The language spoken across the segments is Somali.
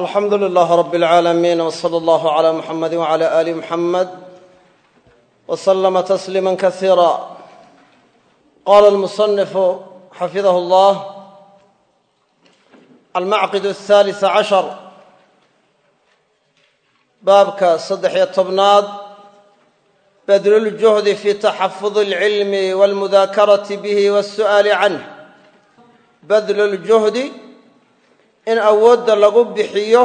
alxamdu lilaah rab اlcaalamiin wsala allahu cla muxamadi wcala ali muxamed wslama tasliima kasiira qala almusanifu xafidah llah almacqid ahalis cashar baabka saddex-iyo tobnaad badluljuhdi fi taxafud اlcilmi walmudaakarati bihi wاsu'aali canh badluljuhdi in awoodda lagu bixiyo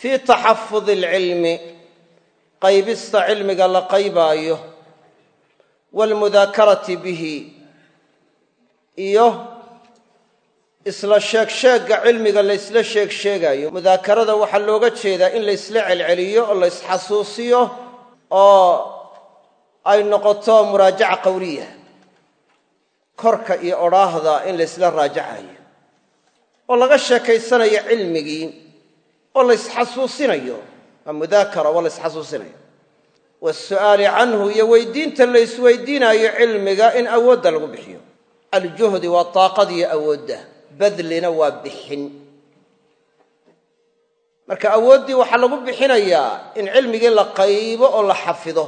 fii taxafudi alcilmi qaybista cilmiga la qaybaayo waalmudaakarati bihi iyo isla sheegsheegga cilmiga la ysla sheeg sheegaayo mudaakarada waxaa looga jeedaa in la ysla celceliyo oo la ysxasuusiyo oo ay noqoto muraajaca qowliya korka iyo odhaahda in la ysla raajacayo oo laga sheekaysanayo cilmigii oo la ysxasuusinayo waa mudaakara waa la ysxasuusinayo waasu'aali canhu iyo weydiinta la ysweydiinaayo cilmiga in awoodda lagu bixiyo. Aljuhdi waa daaqadiyo awoodda badlina waa bixin. Marka awooddii waxaa lagu bixinayaa in cilmigii la qaybo oo la xafido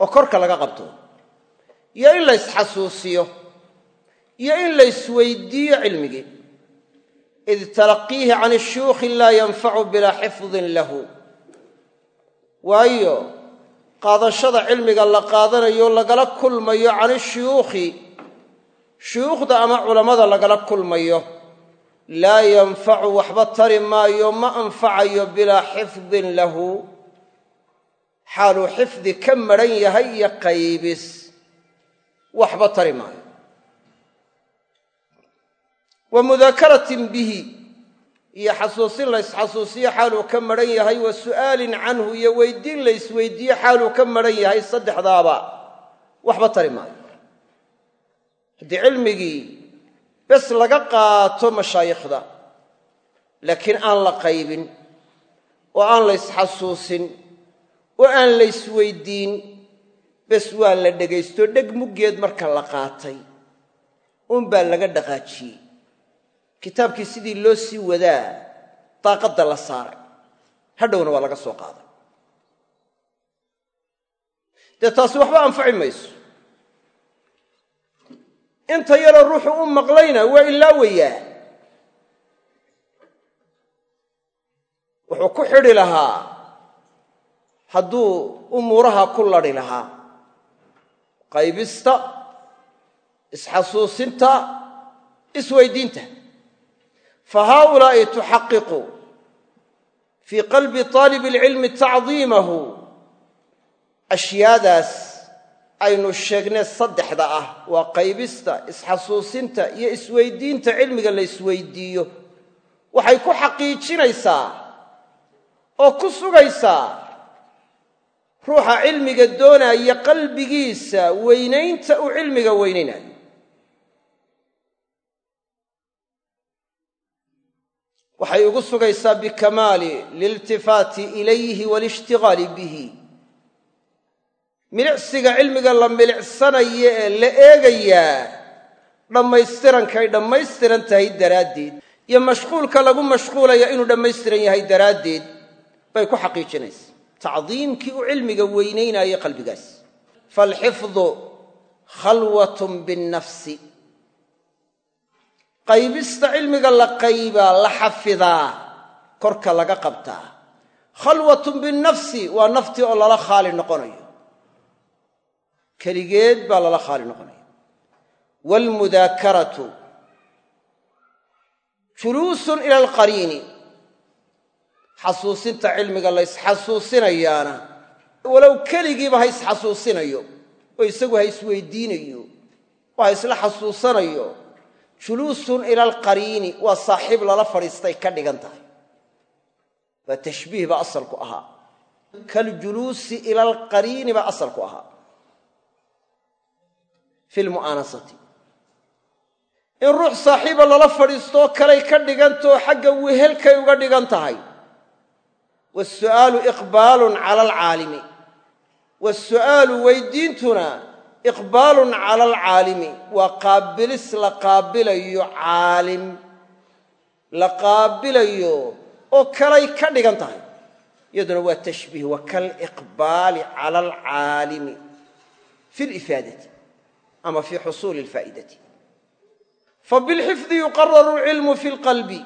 oo korka laga qabto iyo in la ysxasuusiyo iyo in la ysweydiiyo cilmigii. id talaqiihi can shuyuukhi laa yanfacu bilaa xifdin lahu waayo qaadashada cilmiga la qaadanayo lagala kulmayo can ishuyuukhi shuyuukhda ama culammada lagala kulmayo laa yanfacu waxba tari maayo ma anfacayo bilaa xifdin lahu xaaluu xifdi ka madhan yahay iyo qaybis waxba tari maayo wa mudaakaratin bihi. Iyo xasuusin la ysxasuusiyo xaaluu ka madhan yahay wa su'aalin canhu iyo weydiin la ysweydiiyo xaaluu ka madhan yahay saddexdaaba. Waxba tari maayo. Haddii cilmigii bes laga qaato mashaayikhda laakiin aan la qaybin oo aan la ysxasuusin oo aan la ysweydiin bes waa la dhegaysto. Dheg muggeed marka la qaatay uunbaa laga dhaqaajiyey kitaabkii sidii loo sii wadaa daaqadda la saaray. Hadhowna waa laga soo qaaday. Dee taasi waxba anfaci mayso. Inta yaroo ruuxu u maqlayna waa ilaawayaa wuxuu ku xidhi lahaa hadduu umuuraha ku ladhi lahaa. Qaybista isxasuusinta isweydiinta fahaulaa'i tuxaqiqu fii qalbi طaalib اlcilmi tacdiimahu. Ashyaadaas aynu sheegnay saddexda ah waa qaybista isxasuusinta iyo isweydiinta cilmiga la isweydiiyo. Waxay ku xaqiijinaysaa oo ku sugaysaa ruuxa cilmiga doonaya qalbigiisa weynaynta uu cilmiga weynaynayo waxay ugu sugaysaa bikamaali liltifaati ilayhi walishtigaali bihi. Milicsiga cilmiga la milicsanayo ee la eegayaa dhammaystirankay dhammaystiran tahay daraaddeed iyo mashquulka lagu mashquulaya inuu dhammaystiran yahay daraaddeed bay ku xaqiijinaysaa tacdiimkii uu cilmiga weynaynayo qalbigaas. Faalxifdu khalwatun binnafsi qaybista cilmiga la qaybaa la xafidaa korka laga qabtaa khalwatun binnafsi waa naftii oo lala khaali noqonayo. Keligeed baa lala khaali noqonaya waalmudaakaratu juluusun ila alqariini. Xasuusinta cilmiga la ysxasuusinayaana walow keligiiba ha isxasuusinayo oo isagu ha isweydiinayo oo ha isla xasuusanayo juluusun ila alqariini waa saaxiib lala fadhiistay ka dhigan tahay. Waa tashbiih baa asalku ahaa. Kaljuluusi ila alqariini baa asalku ahaa. Fi lmu'aanasati in ruux saaxiiba lala fadhiistoo kalay ka dhigantao xagga wehelkay uga dhigan tahay. Waasu'aalu iqbaalun cala alcaalimi. Waasu'aalu weydiintuna iqbaalun cala alcaalimi waa qaabilis la qaabilayo caalim la qaabilayo oo kalay ka dhigan tahay. Iyaduna waa tashbiih wa kaliqbaali cala alcaalimi fi lifaadati ama fi xusuuli alfaa'idati. Fabilxifdi yuqararu alcilmu fi lqalbi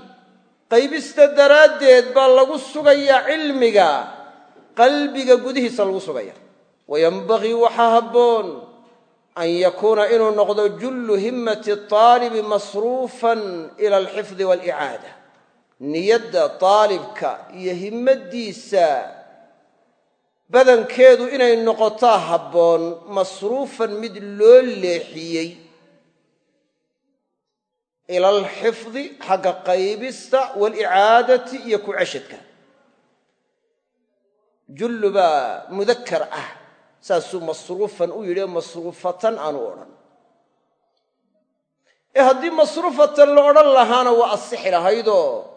qaybista daraaddeed baa lagu sugayaa cilmiga qalbiga gudihiisa lagu sugaya an yakuuna inuu noqdo jullu himmati aalibi masruufan ila alxifdi waalicaada niyadda daalibka iyo himmaddiisa badankeedu inay noqotaa habboon masruufan mid loo leexiyey ila alxifdi xagga qaybista waalicaadati iyo ku ceshadka. Jullu baa mudakar ah saasuu masruufan u yidhi masruufatan aanu odhan. Ee haddii masruufatan la odhan lahaana waa asixi lahaydoo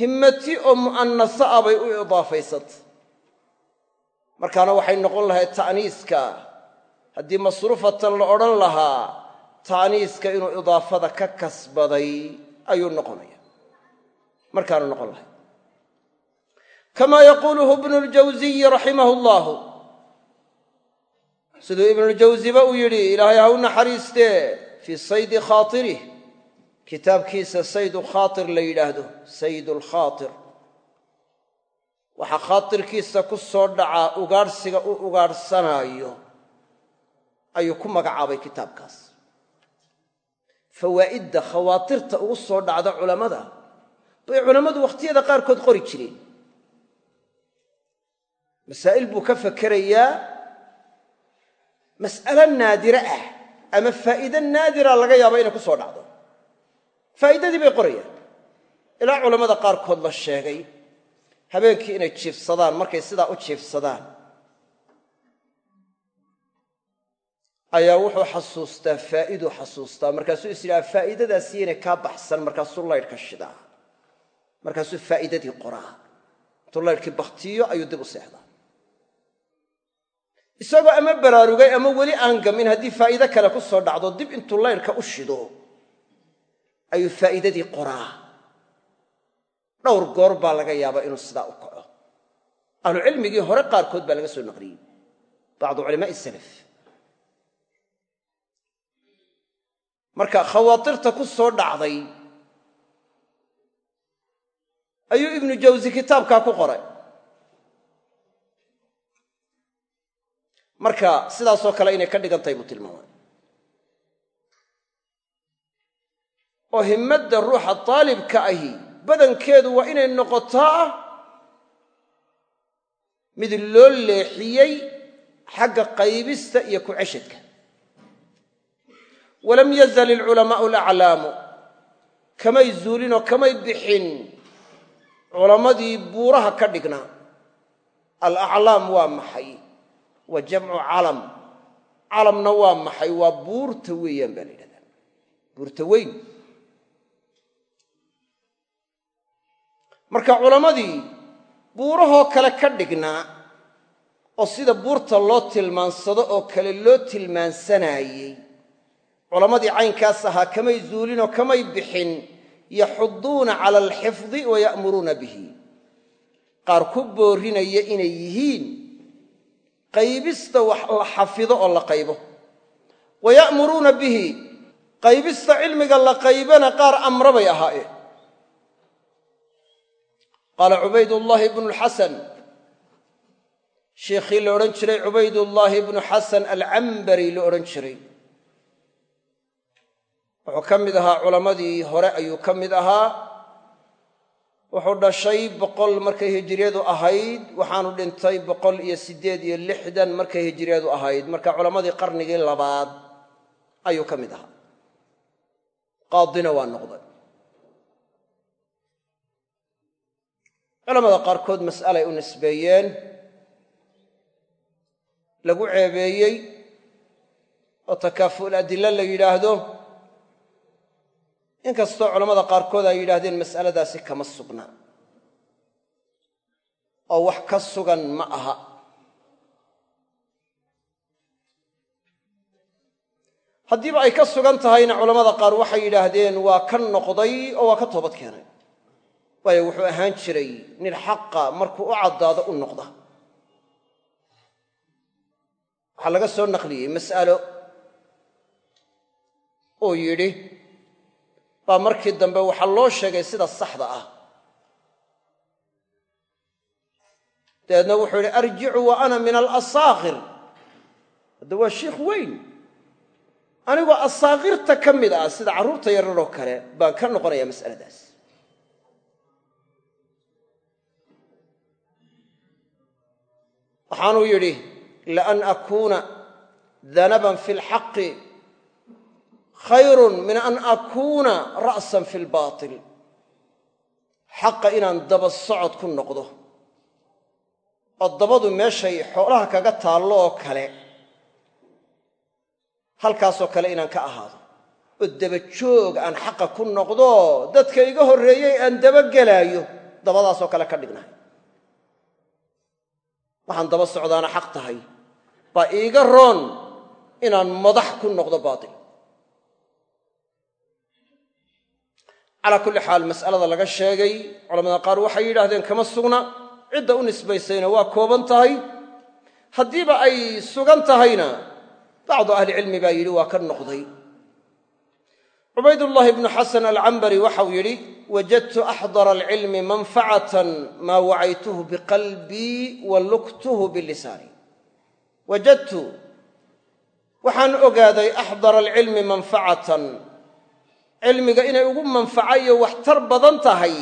himmati oo mu'anasa ah bay u idaafaysata markaana waxay noqon lahayd ta'niiska. Haddii masruufatan la odhan lahaa ta'niiska inuu idaafada ka kasbaday ayuu noqonaya. Markaanu noqon lahay kamaa yaquuluhu ibnu ljawsiyi raximahu llahu siduu ibnuljawsiba uu yidhi ilaahay ha u naxariistee fii saydi khaatirih kitaabkiisa saydu khaatir la yidhaahdo saydu lkhaatir waxaa khaatirkiisa ku soo dhacaa ugaadhsiga u ugaadhsanaayo ayuu ku magacaabay kitaabkaas. Fawaa'idda khawaatirta ugu soo dhacda culammada bay culammadu wakhtiyada qaarkood qori jireen. Masaa'il buu ka fakerayaa mas'alo naadire ah ama faa'iide naadira laga yaabo inay ku soo dhacdo. Faa'iidadii bay qorayaan. Ilaa culammada qaarkood la sheegay habeenkii inay jiifsadaan markay sidaa u jiifsadaan ayaa wuxuu xasuustaa faa'iduu xasuustaa. Markaasuu is yidhaha faa'iidadaasi inay kaa baxsan. Markaasuu laydhka shidaa. Markaasuu faa'iidadii qoraa. Intuu laydhkii bakhtiyo ayuu dib u seexdaa isagoo ama baraarugay ama weli aan gamin haddii faa'iide kale ku soo dhacdo dib intuu laydhka u shido ayuu faa'iidadii qoraa. Dhowr goor baa laga yaabaa inuu sidaa u kaco. Ahlucilmigii hore qaarkood baa laga soo naqliyey bacdu culamaa'i salaf. Marka khawaatirta ku soo dhacday ayuu ibnu jawsi kitaabkaa ku qoray marka sidaasoo kale inay ka dhigan tahay buu tilmaamay. Oo himmadda ruuxa daalibka ahi badankeedu waa inay noqotaa mid loo leexiyey xagga qaybista iyo ku ceshadka. Walam yazal ilculamaa'u alaclaamu kamay zuulinoo kamay bixin culammadii buuraha ka dhignaa alaclaam waa maxay waa jamcu calam. Calamna waa maxay? Waa buurta weeyaan baa la yidhahdaa. Buurta weyn. Marka culammadii buurahoo kale ka dhignaa oo sida buurta loo tilmaansado oo kale loo tilmaansanaayey culammadii caynkaas ahaa kamay zuulinoo kamay bixin yaxuduuna cala alxifdi wa ya'muruuna bihi. Qaar ku boorinaya inay yihiin qaybista wax la xafido oo la qaybo. Wa ya'muruuna bihi qaybista cilmiga la qaybana qaar amra bay ahaayeen qaala cubaydullaahi ibnu lxasan sheikhii la odhan jiray cubaydullaahi ibnu xasan alcambari la odhan jiray. Wuxuu ka mid ahaa culammadii hore ayuu ka mid ahaa wuxuu dhashay boqol markay hijiriyadu ahayd waxaanu dhintay boqol iyo siddeed iyo lixdan markay hijiriyadu ahayd. Marka culammadii qarnigii labaad ayuu ka mid ahaa. Qaadina waa noqday. Culamada qaarkood mas'alay u nisbeeyeen. Lagu ceebeeyey oo takaafu'ul adilla la yidhaahdo inkastoo culammada qaarkood ay yidhaahdeen mas'aladaasi kama sugna. Oo wax ka sugan ma aha. Haddiiba ay ka sugan tahayna culammada qaar waxay yidhaahdeen waa ka noqday oo waa ka toobad keenay. Waayo wuxuu ahaan jiray nin xaqa markuu u caddaado u noqda. Waxaa laga soo naqliyey mas'alo uu yidhi baa markii dambe waxaa loo sheegay sida saxda ah. Dabeedna wuxuu yidhi arjicu wa ana min alasaakir. Hadda waa shiikh weyn. Anigoo asaakirta ka mid ah sida carruurta yararoo kale baan ka noqonaya mas'aladaas. Waxaanuu yidhi laan akuuna danaban fi lxaqi khayrun min an akuuna ra'san fi lbaatil xaqa inaan daba socod ku noqdo. Oo dabadu meeshay xoolaha kaga taallo oo kale halkaasoo kale inaan ka ahaado. Oo dabajoog aan xaqa ku noqdo dadka iga horreeyey aan dabagelaayo dabadaasoo kale ka dhignahay. Waxaan daba socdaana xaq tahay. Baa iiga roon inaan madax ku noqdo baatil calaa kulli xaal mas'alada laga sheegay culamada qaar waxay yidhaahdeen kama sugna cidda u nisbaysayna waa kooban tahay. Haddiiba ay sugan tahayna bacdu ahlicilmi baa yidhi waa ka noqday. Cubaydullaahi bnu xasan alcambari waxau yidhi wajadtu axdara alcilmi manfacatan maa wacaytuhu biqalbii wa luktuhu bilisaani. Wajadtu waxaan ogaaday axdara alcilmi manfacatan cilmiga inay ugu manfaco iyo waxtar badan tahay.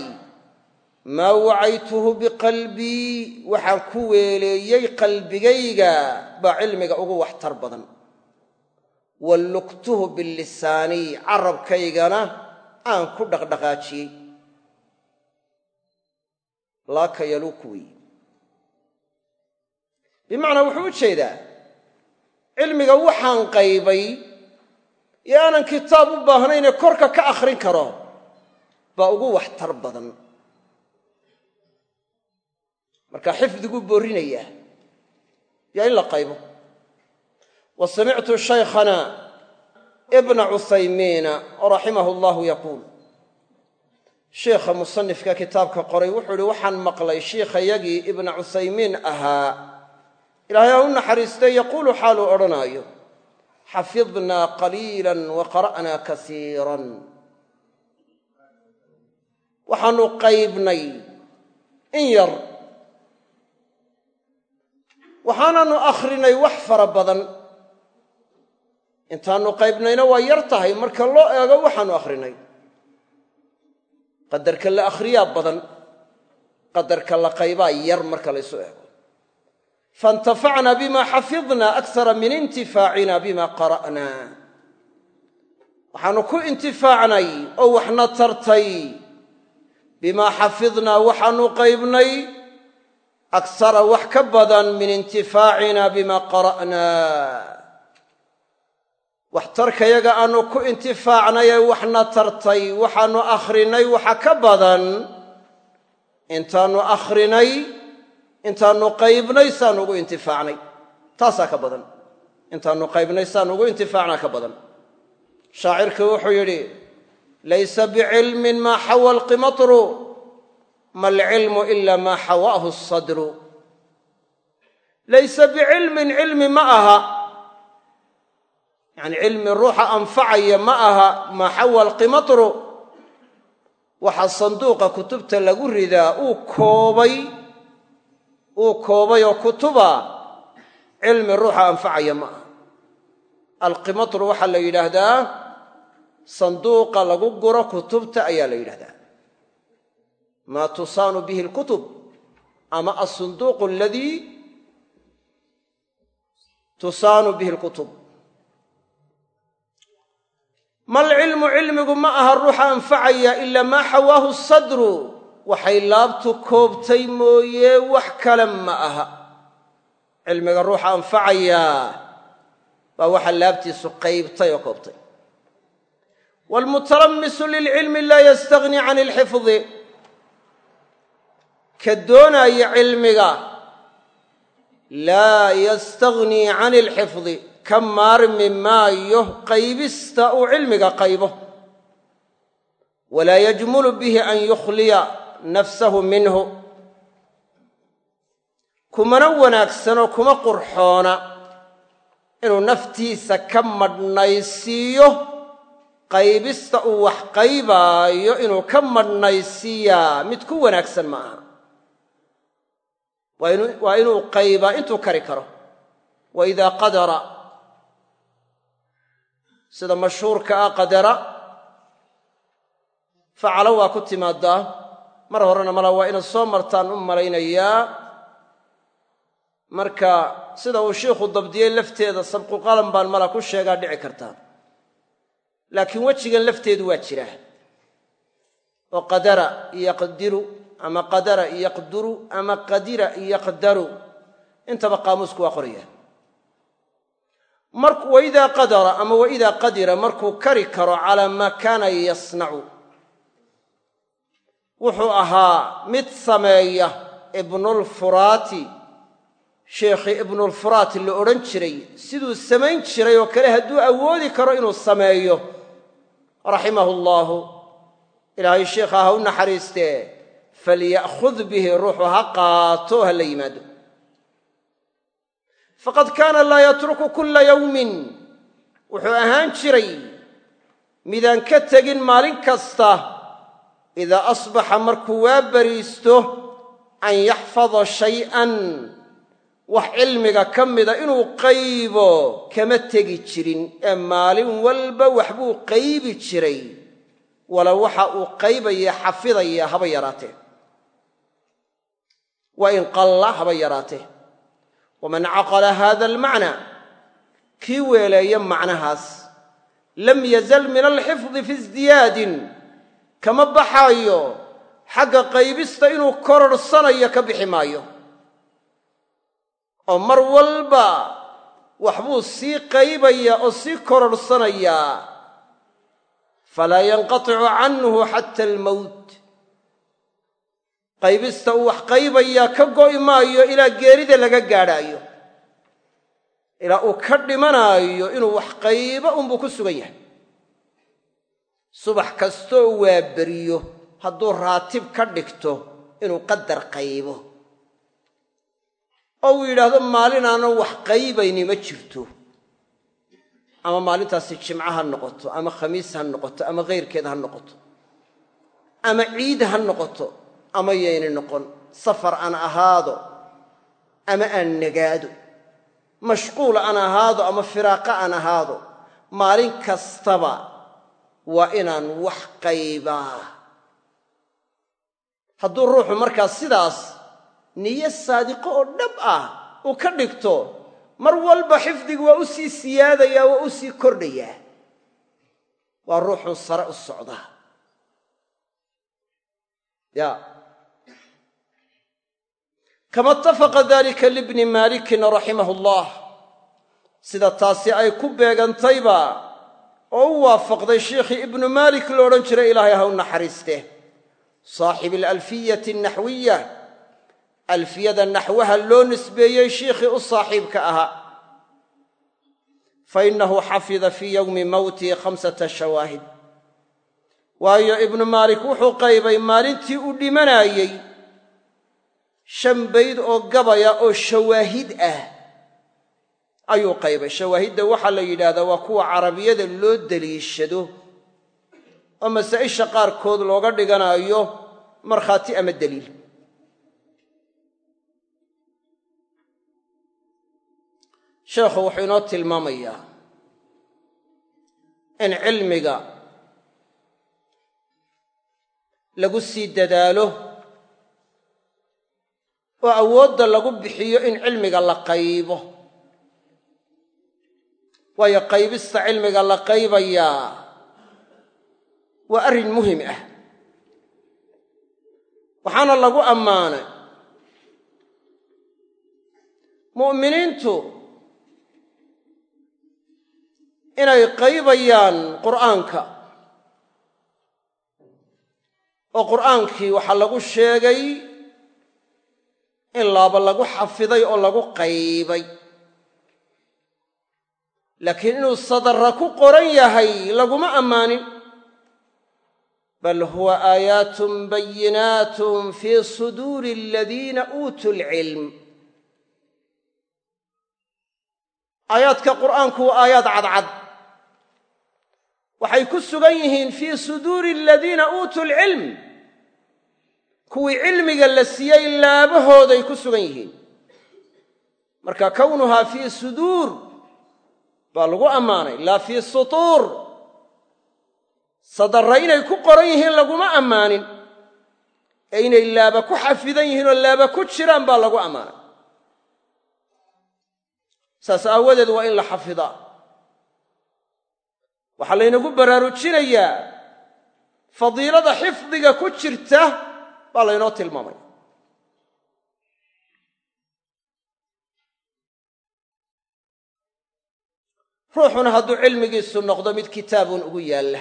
Maa wacaytuhu biqalbii waxaan ku weeleeyey qalbigayga baa cilmiga ugu waxtar badan. Wa luktuhu bilisaani carabkaygana aan ku dhaqdhaqaajiyey. Laaka yaluuku bimacnaa wuxuu u jeedaa cilmiga waxaan qaybay iyo aanan kitaab u baahnaynee korka ka akhrin karo baa ugu waxtar badan. Marka xifdiguu boorrinaya yaa in la qaybo. Wa samictu shaykhana ibna cuthaymiina raximahu allahu yaquul. Sheikha musanifka kitaabka qoray wuxuu ihi waxaan maqlay shiikhayagii ibna cuthaymiin ahaa. Ilaahay ha u naxariistay yaquulu xaaluu odhanaayo xafidnaa qaliila wa qara'naa kasiiran waxaanu qaybnay in yar waxaanaannu akhrinay wax fara badan intaannu qaybnayna waa yar tahay marka loo eego waxaannu akhrinay qadarka la akhriyaa badan qadarka la qaybaa yar marka laysu eego faintafacna bima xafidna akara min intifaacina bima qara'naa waxaannu ku intifaacnay oo waxna tartay bimaa xafidnaa waxaannu qaybnay aksara wax ka badan min intifaacina bima qara'naa waxtarkayaga aanu ku intifaacnay ee waxna tartay waxaannu akhrinay waxa ka badan intaannu akhrinay intaannu qaybnay saanu ugu intifaacnay. Taasaa ka badan. Intaannu qaybnay saanu ugu intifaacnaa ka badan. Shaacirkii wuxuu yidhi laysa bicilmin maa xawa alqimatru ma alcilmu ila maa xawaahu asadru laysa bicilmin cilmi ma aha. Yacni cilmi ruuxa anfacaya ma aha maa xawa alqimatru waxa sanduuqa kutubta lagu ridaa uu koobay uu koobay oo kutuba cilmi ruuxa anfacaya ma aha. Alqimatru waxaa la yidhaahdaa sanduuqa lagu guro kutubta ayaa la yidhahdaa maa tusaanu bihi alkutub ama asunduuqu aladii tusaanu bihi alkutub. Malcilmu cilmigu ma aha ruuxa anfacaya ilaa maa xawaahu sadru waxay laabtu koobtay mooye wax kale ma aha. Cilmiga ruuxa anfacayaa baa waxa laabtiisu qaybtay oo koobtay. Waalmutalamisu lilcilmi laa yastagni can alxifdi ka doonaya cilmiga laa yastagnii can alxifdi ka maarmi maayo qaybista uu cilmiga qaybo. Walaa yajmulu bihi an yukhliya nafsahu minhu. Kumana wanaagsanoo kuma qurxoona inuu naftiisa ka madhnaysiiyo qaybista uu wax qaybaayo inuu ka madhnaysiiyaa mid ku wanaagsan ma aha. Waa inuu qaybaa intuu kari karo. Wa idaa qadara. Sida mashhuurka ah qadara facalo waa ku timaadaa mar horena mala waa inaad soo martaan u malaynayaa. Marka sida uu shiikhu dabdiyey lafteeda sabquqalan baan mala ku sheegaa dhici kartaa laakiin wejigan lafteedu waa jiraa oo qadara yaqdiru ama qadara yaqduru ama qadira yaqdaru. Intaba qaamuusku waa qoraya. Waidaa qadara ama waidaa qadira markuu kari karo calaa maa kaana yasnacu wuxuu ahaa mid sameeya ibnulfuraati sheekhii ibnulfuraati la odhan jiray siduu samayn jiray oo kale hadduu awoodi karo inuu sameeyo. Raximahu allaahu ilaahay sheikha ha u naxariistee falya'khud bihi ruuxu ha qaato ha la yimaado. Faqad kaana laa yatruku kulla yawmin. Wuxuu ahaan jiray midaan ka tegin maalin kasta idaa asbaxa markuu waa bariisto an yaxfada shay'an wax cilmiga ka mida inuu qaybo kama tegi jirin ee maalin walba waxbuu qaybi jiray. Wala waxa uu qaybaya xafidaya haba yaraatee. Waa in qalla haba yaraatee. Waman caqala hada almacna kii weeleeya macnahaas lam yazal min alxifdi fi isdiyaadin kama baxaayo xagga qaybista inuu kororsanayo ka bixi maayo. Oo mar walba waxbuu sii qaybayaa oo sii kororsanayaa falaa yanqaticu canhu xata almowt qaybista uu wax qaybayaa ka go'i maayo ilaa geerida laga gaadhaayo. Ilaa uu ka dhimanaayo inuu wax qaybo unbuu ku sugan yahay subax kastoo waa beriyo hadduu raatib ka dhigto inuu qadar qaybo. Oo uu yidhaahdo maalin aanan wax qaybayni ma jirto. Ama maalintaasi jimco ha noqoto ama khamiis ha noqoto ama khayrkeed ha noqoto ama ciid ha noqoto ama yayna noqon safar aan ahaado ama aan nagaado mashquul aan ahaado ama firaaqo aan ahaado maalin kastaba waa inaan wax qaybaa. Hadduu ruuxu markaa sidaas niyo saadiqo oo dhab ah uu ka dhigto mar walba xifdigu waa u sii siyaadayaa waa u sii kordhayaa. Waa ruuxuu sare u socdaa ya kama itafaqa dalika libni maalikin raximahu allah sida taasi ay ku beegantayba oo u waafaqday sheikhii ibnu maalik lo odhan jiray ilaahay ha u naxariiste. Saaxibi alalfiyati anaxwiya alfiyada naxwaha loo nisbeeyey shiikhii u saaxiibka ahaa fa innahu xafida fii yowmi mowtihi khamsata shawaahid. Waayo ibnu maalik wuxuu qaybay maalintii uu dhimanaayey shan bayd oo gabaya oo shawaahid ah ayuu qaybay. Shawaahidda waxaa la yidhaahdaa waa kuwa carabiyada loo deliishado oo masaa'isha qaarkood looga dhiganaayo markhaati ama deliil. Sheekhu wuxuu inoo tilmaamayaa in cilmiga lagu sii dadaalo oo awoodda lagu bixiyo in cilmiga la qaybo waayo qaybista cilmiga la qaybayaa waa arrin muhiim ah. Waxaana lagu ammaanay mu'miniintu inay qaybayaan qur'aanka. Oo qur'aankii waxaa lagu sheegay in laaba lagu xafiday oo lagu qaybay laakiin inuu sadarra ku qoran yahay laguma ammaanin. Bal huwa aayaatun bayinaatun fii suduuri aladiina uutuu lcilm aayaadka qur'aanku waa aayaad cadcad. Waxay ku sugan yihiin fii suduuri aladiina uutuu lcilm kuwii cilmiga la siiyey laabahooday ku sugan yihiin. Marka kownuhaa fii suduur baa lagu ammaanay laa fii sutuur. Sadarra inay ku qoran yihiin laguma ammaanin. Ee inay laaba ku xafidan yihiin oo laaba ku jiraan baa lagu ammaanay. Saas aawadeed waa in la xafidaa waxaa laynagu baraarujinayaa fadiilada xifdiga ku jirta baa laynoo tilmaamay ruuxuna hadduu cilmigiisu noqdo mid kitaabuun ugu yaalla.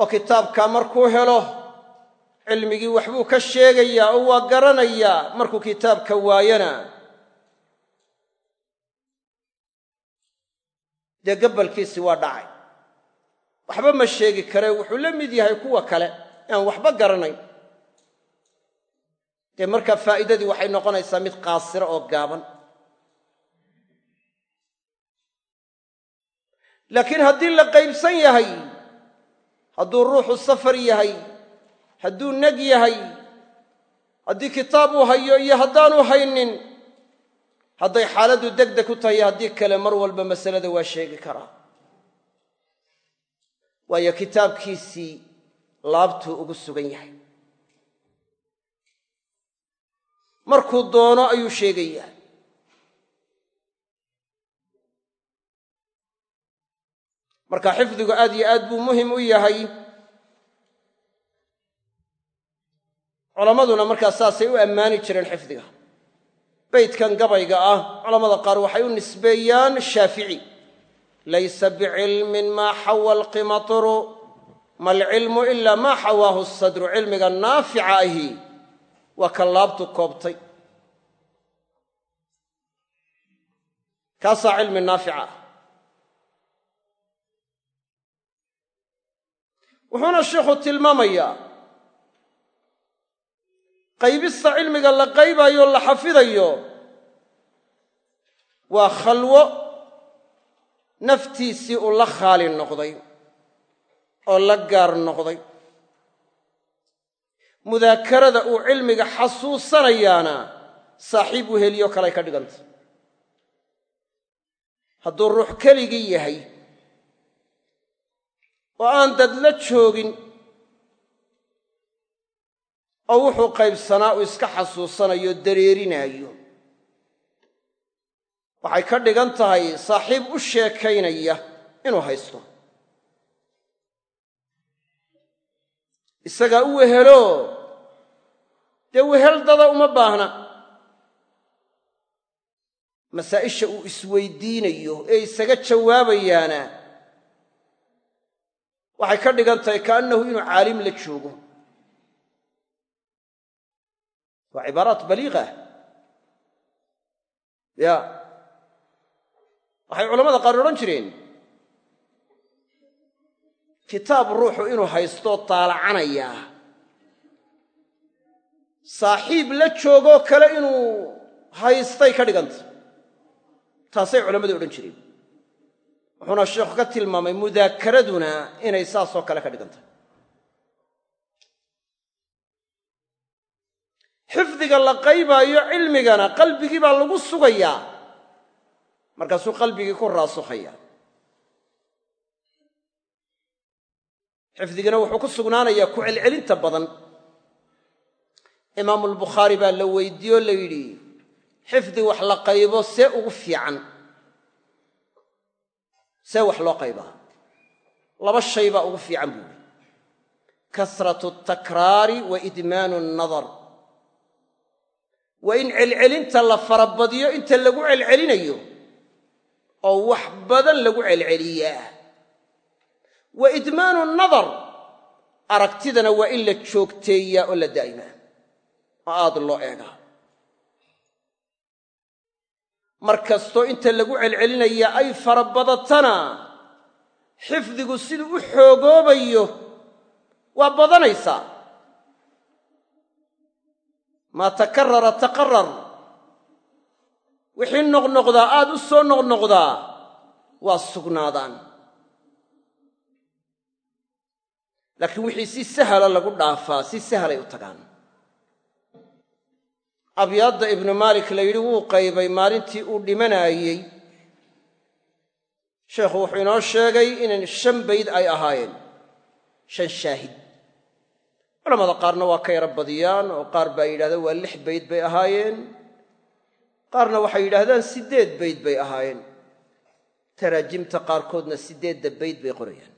oo kitaabkaa markuu helo cilmigii waxbuu ka sheegayaa oo waa garanayaa markuu kitaabka waayana. Dee gabbalkiisii waa dhacay. Waxba ma sheegi karee wuxuu la mid yahay kuwa kale aan waxba garanayn. Dee markaa faa'iidadii waxay noqonaysaa mid qaasira oo gaaban laakiin haddii la qaybsan yahay hadduu ruuxu safar yahay hadduu neg yahay haddii kitaab uu hayo iyo haddaanu haynin hadday xaaladdu degdeg ku tahay haddii kale mar walba masalada waa sheegi karaa waayo kitaabkiisii laabtuu ugu sugan yahay. Markuu doono ayuu sheegayaa marka xifdigu aad iyo aad buu muhiim u yahay. Culammaduna markaa saasay u ammaani jireen xifdiga. Baydkan gabayga ah culammada qaar waxay u nisbeeyaan shaafici. Laysa bicilmin maa xawa alqimatru ma alcilmu ilaa maa xawaahu sadru cilmiga naafica ahi waa ka laabtu koobtay. Kaasaa cilmi naafica ah wuxuuna sheikhu tilmaamayaa qaybista cilmiga la qaybayo la xafidayo waa khalwo naftiisii uu la khaali noqday oo la gaar noqday. Mudaakarada uu cilmiga xasuusanayaana saaxiib u heliyo kalay ka dhiganta. Hadduu ruux keligii yahay oo aan dad la joogin oo wuxuu qaybsanaa uu iska xasuusanayo dareerinaayo. Waxay ka dhigan tahay saaxiib u sheekaynaya inuu haysto. Isagaa u wehelo dee wehel dada uma baahna. Masaa'isha uu isweydiinayo ee isaga jawaabayaana waxay ka dhigan tahay kaannahu inuu caalim la joogo. Waa cibaaraat baliiqah ya. Waxay culamada qaar odhan jireen kitaab ruuxu inuu haystoo taalacanayaa. Saaxiib la joogoo kale inuu haystay ka dhiganta taasay culammadu odhan jireen wuxuuna sheikhu ka tilmaamay mudaakaraduna inay saasoo kale ka dhigan tahay. Xifdiga la qaybaayo cilmigana qalbigii baa lagu sugayaa markaasuu qalbigii ku raasukhaya xifdigana wuxuu ku sugnaanayaa ku celcelinta badan. Imaamulbukhaari baa la weydiiye oo la yidhi xifdi wax la qaybo see ugu fiican see wax loo qaybaa laba shay baa ugu fiican buu yidhi. Kasratu takraari wa idmaanu nnadar waa in celcelinta la farabadiyo inta lagu celcelinayo oo wax badan lagu celceliyaa. Wa idmaanu nadar aragtidana waa in la joogteeyaa oo la daa'imaa. Oo aad loo eegaa mar kastoo inta lagu celcelinayaa ay farabadatana xifdigu siduu u xoogoobayo waa badanaysaa maa takarara taqarar wixii noqnoqdaa aad u soo noqnoqdaa waa sugnaadaan. Laakiin wixii si sahla lagu dhaafaa si sahlay u tagaan abyaadda ibnu maalik la yidhi wuu qaybay maalintii uu dhimanaayey. Sheekhu wuxuu inoo sheegay inan shan bayd ay ahaayeen. Shan shaahid. Culamada qaarna waa ka yaro badiyaan oo qaar baa yidhahda waa lix bayd bay ahaayeen. Qaarna waxay yidhaahdaan siddeed bayd bay ahaayeen. Taraajimta qaarkoodna siddeedda bayd bay qorayaan.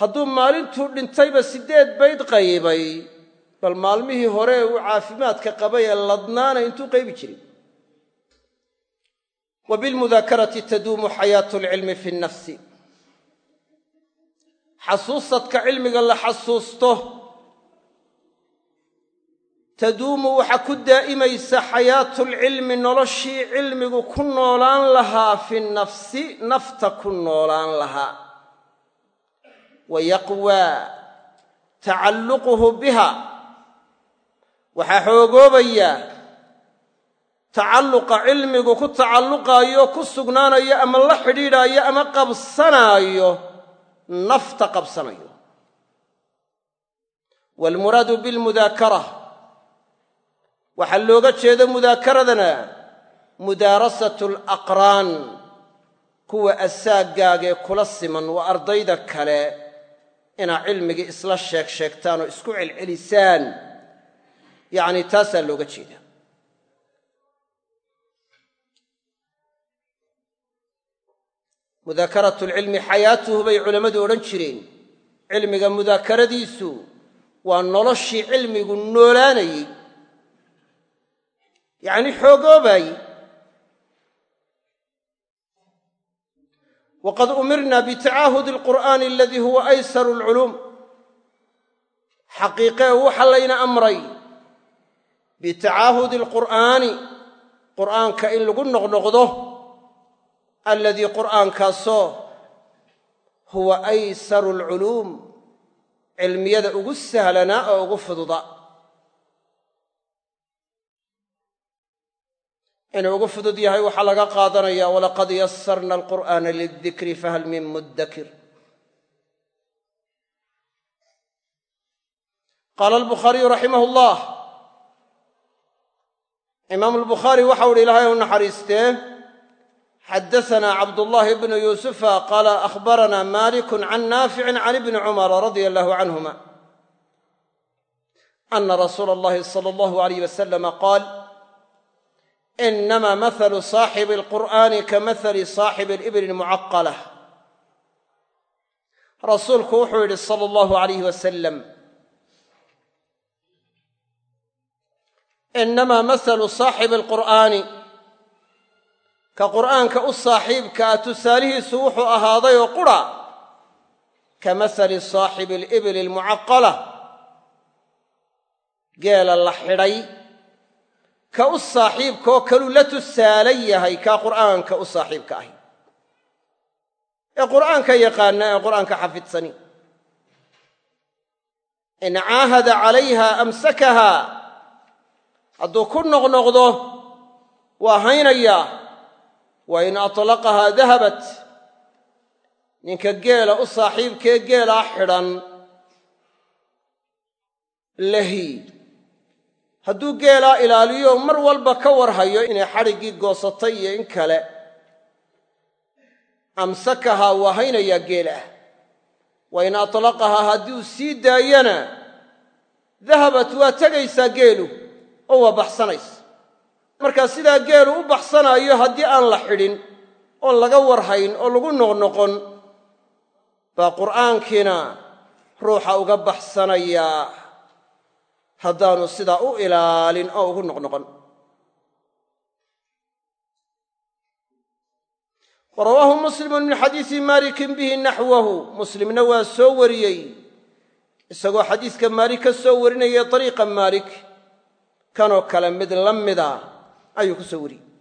Hadduu maalintuu dhintayba siddeed bayd qaybay bal maalmihii hore uu caafimaadka qabay ee ladnaana intuu qaybi jiray. Wa bilmudaakarati taduumu xayaatu alcilmi fi nnafsi xasuusadka cilmiga la xasuusto taduumu waxaa ku daa'imaysa xayaatulcilmi noloshii cilmigu ku noolaan lahaa fi nafsi nafta ku noolaan lahaa. Wa yaqwaa tacalluquhu biha waxaa xoogoobaya tacalluqa cilmigu ku tacalluqaayo ku sugnaanayo ama la xidhiidhaayo ama qabsanaayo nafta qabsanayo. Waalmuraadu bilmudaakara waxaa looga jeedo mudaakaradana mudaarasatu alaqraan kuwa asaagaagee kula siman waa ardayda kale inaa cilmigii isla sheeg sheegtaan oo isku celcelisaan yacni taasaa looga jeeda mudaakaratu lcilmi xayaatuhu bay culammadu odhan jireen. Cilmiga mudaakaradiisu waa noloshii cilmigu noolaanayey. Yacni xoogoobaayey waqad umirna bitacaahudi alqur'aani aladii huwa aysaru alculuum xaqiiqee waxa layna amray bitacaahudi alqur'aani qur'aanka in lagu noqnoqdo aladii qur'aankaasoo huwa aysaru alculuum cilmiyada ugu sahlanaa oo ugu fududa inuu ugu fudud yahay waxaa laga qaadanaya walaqad yasarna alqur'aana lildikri fahal min muddakir qaala albukhaariyu raximah llah imaamu albukhaari waxau uhi ilahay u naxariistee xadaثna cabdullahi bnu yuusufa qaala akhbarana maliku can naaficin can ibni cumara radia allahu canhuma ana rasuula allahi sala allahu alayh wasalama qaal inama mahalu saaxibi alqur'ani kamahali saaxibi alibli lmucaqalah rasuulku wuxuu yidhi sala allahu alayh wasalam inamaa mahalu saaxibi alqur'aani ka qur'aanka u saaxiibka ah tusaalihiisu wuxuu ahaaday oo qura ka mahali saaxibi alibli almucaqala geela la xidhay ka u saaxiibkaoo kaluu la tusaalan yahay kaa qur'aanka u saaxiibka ahi ee qur'aanka yaqaana ee qur'aanka xafidsani in caahada calayha amsakaha hadduu ku noqnoqdo waa haynayaa wa in atlaqahaa dahabat. Ninka geela u saaxiibkee geelaa xidhan lahi hadduu geelaa ilaaliyo mar walba ka warhayo inay xadhiggii goosatay iyo in kale. Amsakahaa waa haynayaa geelah wa in atlaqahaa haddii uu sii daayana dahabat waa tegaysaa geelu oo waa baxsanaysa. Markaa sidaa geelu u baxsanaayo haddii aan la xidhin oon laga warhayn oo lagu noqnoqon baa qur'aankiina ruuxa uga baxsanayaa haddaanu sidaa u ilaalin oo ugu noqnoqon. Wa rawaahu muslimun min xadiisi maalikin bihi naxwahu. Muslimna waa soo wariyey isagoo xadiiska maalik ka soo warinaya dariiqa maalik kanoo kale mid la mida ayuu ku soo wariyey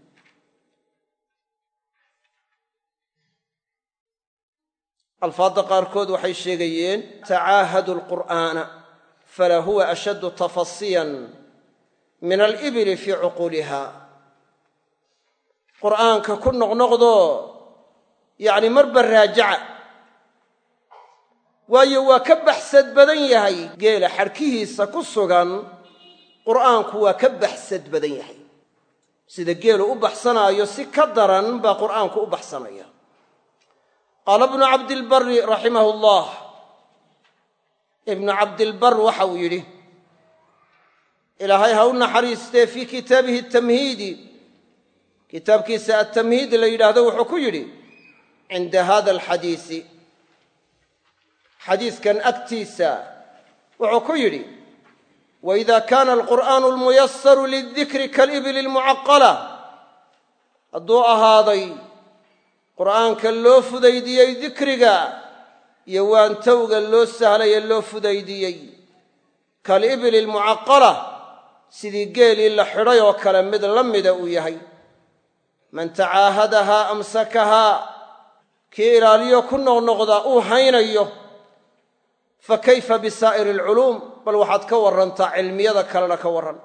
alfaadda qaarkood waxay sheegayeen tacaahadu alqur'aana fala huwa ashaddu tafasiyan min alibili fii cuquuliha. Qur'aanka ku noqnoqdo yacni marba raajaca waayo waa ka baxsad badan yahay geela xadhkihiisa ku sugan qur'aanku waa ka baxsad badan yahay. Sida geelu u baxsanaayo si ka daran baa qur'aanku u baxsanaya. Qaala ibnu cabdilbari raximahu llah ibnu cabdilbar waxa uu yidhi ilaahay ha u naxariistee fii kitaabihi tamhiidi kitaabkiisa attamhiid la yidhaahdo wuxuu ku yidhi cinda hada alxadiisi xadiiskan agtiisa wuxuu ku yidhi waida kaana alqur'aanu almuyasaru lildikri kalibili almucaqala hadduu ahaaday qur'aanka loo fudaydiyey dikriga iyo waantowga loo sahlaye loo fudaydiyey kalibili almucaqala sidii geelii la xidhay oo kale mid la mida uu yahay man tacaahadahaa amsakahaa kii ilaaliyo ku noqnoqda uu haynayo fa bisaa'iri alculuum bal waxaad ka warrantaa cilmiyada kalena ka warran.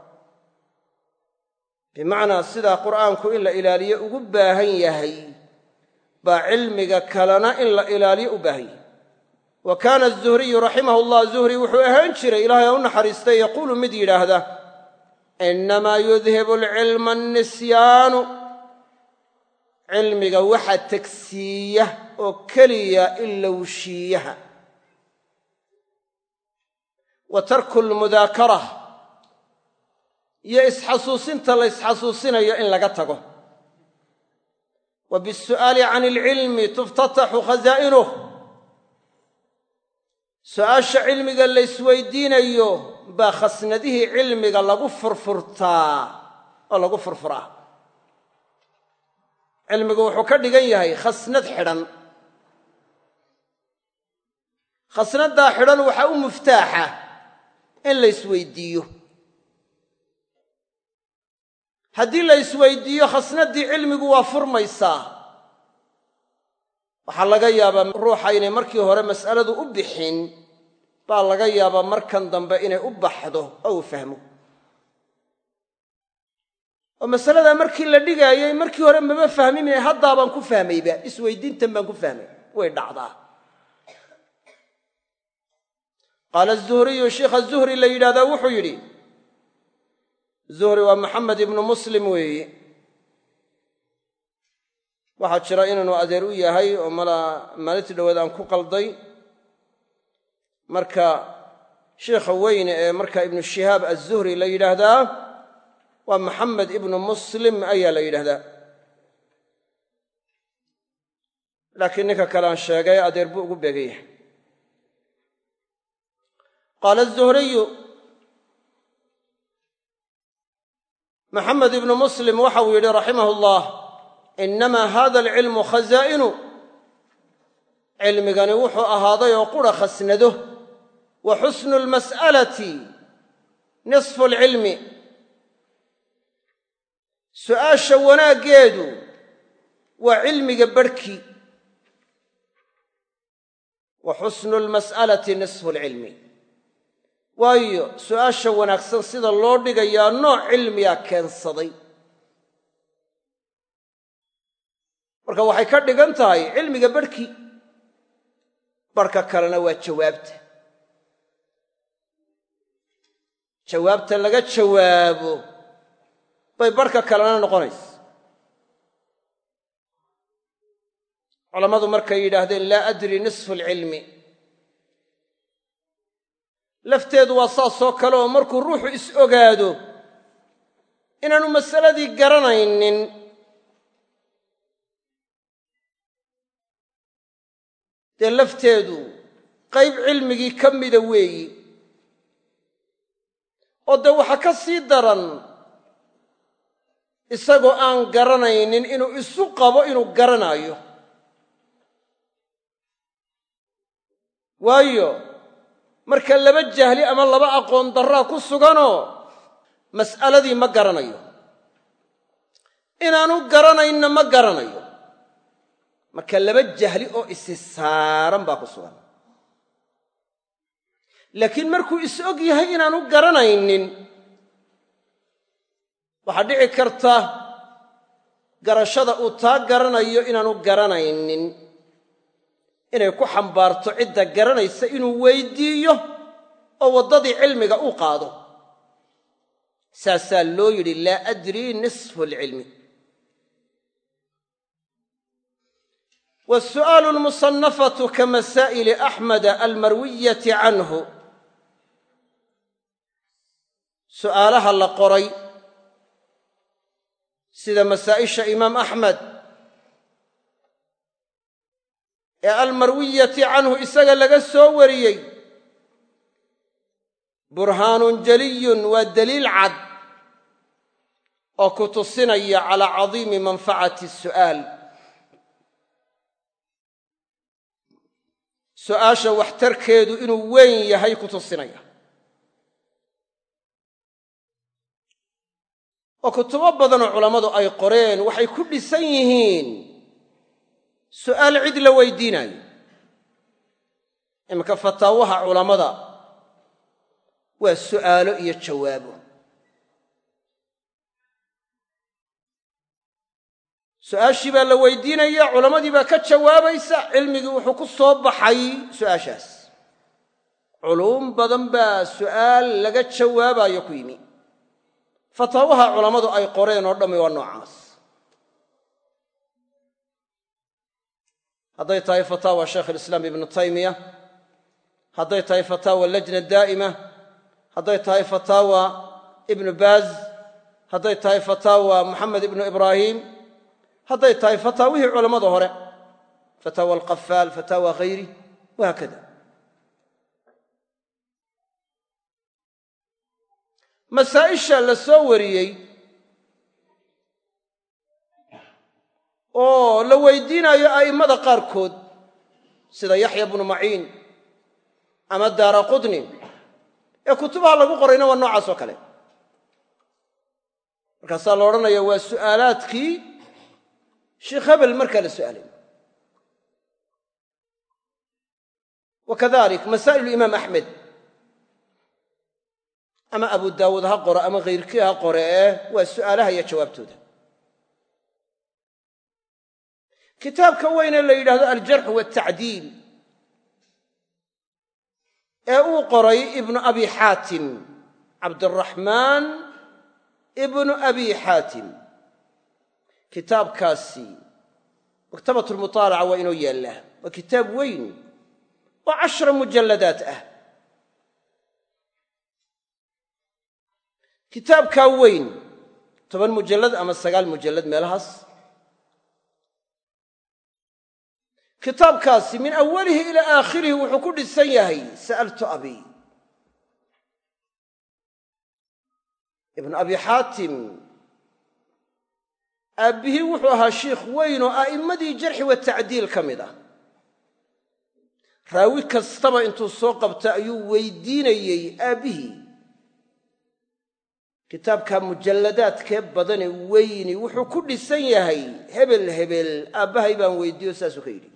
Bimacnaa sidaa qur'aanku in la ilaaliyo ugu baahan yahay baa cilmiga kalena in la ilaaliyo u baahan yahay. Wa kaana azuhriyu raximahu llah zuhri wuxuu ahaan jiray ilaahay ha u naxariistay yaquulu mid yidhaahda innamaa yudhibu alcilma annisyaanu. Cilmiga waxa tegsiiya oo keliya ilowshiiyaha wa tarku lmudaakara iyo isxasuusinta la ysxasuusinayo in laga tago. Wa bisu'aali can ilcilmi tuftataxu khasaa'inuh su'aasha cilmiga la ysweydiinayo baa khasnadihii cilmiga lagu furfurtaa oo lagu furfuraa. Cilmigu wuxuu ka dhigan yahay khasnad xidhan. Khasnaddaa xidhan waxaa u muftaaxa in la haddii la ysweydiiyo khasnaddii cilmigu waa furmaysaa. Waxaa laga yaabaa ruuxa inay markii hore mas'aladu u bixin baa laga yaabaa markan dambe inay u baxdo oo uu fahmo. Oo masaladaa markii la dhigaayay markii hore mama fahmin haddaabaan ku fahmayba isweydiintan baan ku fahmay way dhacdaa qaala azuhriyu sheikha zuhri la yidhahdaa wuxuu yidhi zuhri waa maxamed ibnu muslim weeye waxaa jira inaanu adeer u yahay oo mala maalintii dhowaad aan ku qalday marka sheikha weyne ee marka ibnu shihaab azuhri la yidhaahdaa waa maxamed ibnu muslim ayaa la yidhahdaa laakiin ninka kale aan sheegay adeer buu ugu beegan qaala azuhriyu maxamed ibnu muslim waxauu yidhi raximah llah inamaa hada alcilmu khasaa'inu cilmigani wuxuu ahaaday oo qura khasnado wa xusnu lmas'alati nisfu alcilmi su'aasha wanaaggeedu waa cilmiga barhkii wa xusnu lmas'alati nisfu alcilmi waayo su'aasha wanaagsan sida loo dhigayaa nooc cilmiyaa keensaday. Marka waxay ka dhigan tahay cilmiga barhkii barhka kalena waa jawaabta. Jawaabta laga jawaabo bay barhka kalena noqonaysa. Culammadu markay yidhaahdeen laa adri nisfu alcilmi lafteedu waa saasoo kale oo markuu ruuxu is ogaado inaanu masaladii garanaynin. Dee lafteedu qayb cilmigii ka mida weeyi. Oo dee waxa ka sii daran isagoo aan garanaynin inuu isu qabo inuu garanaayo. Waayo marka laba jahli ama laba aqoon darraa ku suganoo mas'aladii ma garanayo. Inaanu garanaynna ma garanayo. Marka laba jahli oo isi saaran baa ku sugan. Laakiin markuu is og yahay inaanu garanaynin waxaa dhici karta garashada uu taa garanayo inaanu garanaynin inay ku xambaarto cidda garanaysa inuu weyddiiyo oo waddadii cilmiga u qaado. Saasaa loo yidhi laa adrii nisfu alcilmi wasu'aalu almusannafatu ka masaa'ili axmeda almarwiyati canhu. Su'aalaha la qoray sida masaa'isha imaam axmed ee almarwiyati canhu isaga laga soo wariyey. Burhaanun jaliyun waa deliil cad oo ku tusinaya calaa cadiimi manfacati su'aal. Su'aasha waxtarkeedu inuu weyn yahay ku tusinaya. Oo kutubo badanoo culammadu ay qoreen waxay ku dhisan yihiin su'aal cid la weydiinayo iminka fataawaha culammada waa su'aalo iyo jawaabo. Su'aashii baa la weydiinaya culammadii baa ka jawaabaysa cilmigii wuxuu ku soo baxay su'aashaas. Culuum badan baa su'aal laga jawaabayo ku yimi. Fataawaha culammadu ay qoreen oo dhammi waa noocaas hadday tahay fataawa shaykh alislaam ibnu taymiya hadday tahay fataawa lajna daa'ima hadday tahay fataawa ibnu baaz hadday tahay fataawa moxamed ibnu ibraahim hadday tahay fataawihii culammada hore. Fataawa alqafaal fataawa hayri wahaakada masaa'isha la soo wariyey oo la weydiinayo a'immada qaarkood sida yaxya bnu maciin ama daara qudni ee kutubaha lagu qorayna waa noocaas oo kale. Markaasaa la odhanaya waa su'aalaadkii sheikh hebel markaa la su'aalay. Wa kadalik masaa'il imaam axmed ama abu daawuud ha qoro ama khayrkii ha qore ee waa su'aalaha iyo jawaabtooda kitaabka weynee la yidhahdo aljarxu waltacdiil ee uu qoray ibnu abi xaatim cabdiraxmaan ibnu abi xaatim. Kitaabkaasi maktabat lmutaalaca waa inoo yaallaa waa kitaab weyn oo cashara mujalladaat ah. Kitaabkaa weyn toban mujallad ama sagaal mujallad meelahaas kitaabkaasi min awalihi ilaa aakhirihi wuxuu ku dhisan yahay sa'altu abi. Ibnu abi xaatim aabbihii wuxuu ahaa shiikh weyn oo a'immadii jarxi wa tacdiil ka mid ah. Raawi kastaba intuu soo qabta ayuu weydiinayey aabbihii. Kitaabka mujalladaadkee badane weyni wuxuu ku dhisan yahay hebel hebel aabbahay baan weydiiyo saasuu ka yidhi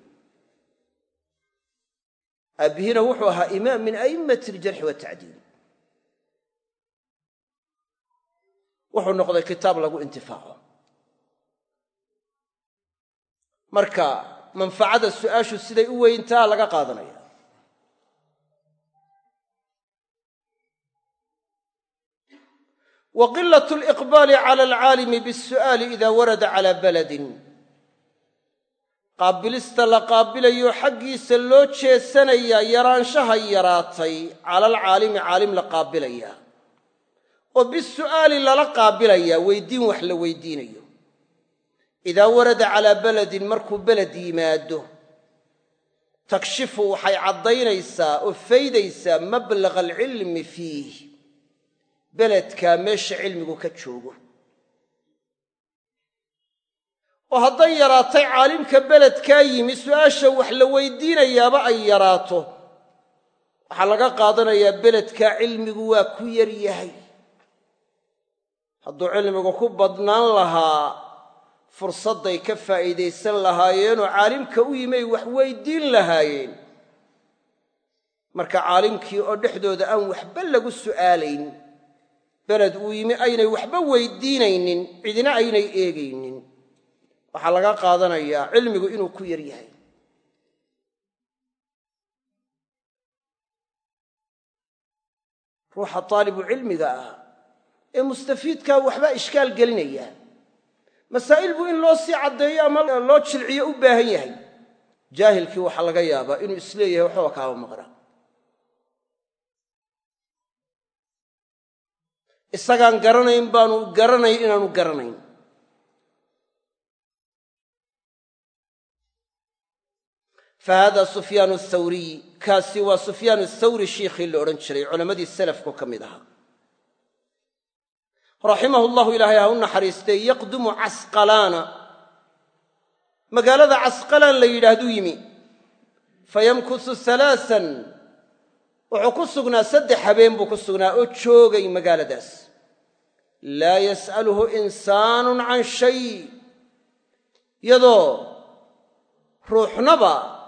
aabbihiina wuxuu ahaa imaam min a'immati aljarxi watacdiil wuxuu noqday kitaab lagu intifaaco marka manfacada su'aashu siday u weyntaa laga qaadanaya. Wa qilat aliqbaali cala alcaalimi biاsu'aali ida warada cala qaabilista la qaabilayo xaggiisa loo jeesanayaa yaraanshaha yaraatay cala alcaalimi caalim la qaabilaya. oo bisu'aali lala qaabilayaa weyddiin wax la weydiinayo idaa warada calaa baladin markuu beled yimaado takshifu waxay caddaynaysaa oo faydaysaa mablaqa alcilmi fiih. Beledkaa meesha cilmigu ka joogo oo hadday yaraatay caalimka beledkaa yimi su'aasha wax la weydiinayaaba ay yaraato. Waxaa laga qaadanayaa beledkaa cilmigu waa ku yar yahay. Hadduu cilmigu ku badnaan lahaa fursadday ka faa'iidaysan lahaayeenoo caalimka u yimi ay wax weydiin lahaayeen. Marka caalimkii oo dhexdooda aan waxba lagu su'aalayn beled uu yimi aynay waxba weydiinaynin cidina aynay eegaynin waxaa laga qaadanayaa cilmigu inuu ku yar yahay. Ruuxa taalibu cilmiga ah ee mustafiidkaa waxbaa ishkaal gelinaya. Masaa'il buu in loo sii caddeeyo ama loo jilciyo u baahan yahay. Jaahilkii waxaa laga yaabaa inuu is leeyahay waxbaba kaaba maqna isagaan garanayn baanu garanayn inaanu garanayn fa hada sufyaan athawriy kaasi waa sufyaan athawri shiikhii la odhan jiray culammadii salafku ka mid ahaa raximahu llahu ilaahay ha u naxariistay yaqdumu casqalaana magaalada casqalaan la yidhaahduu yimi fayamkusu halaasan wuxuu ku sugnaa saddex habeen buu ku sugnaa oo joogay magaaladaas laa yas'aluhu insaanun can shay yadoo ruuxnaba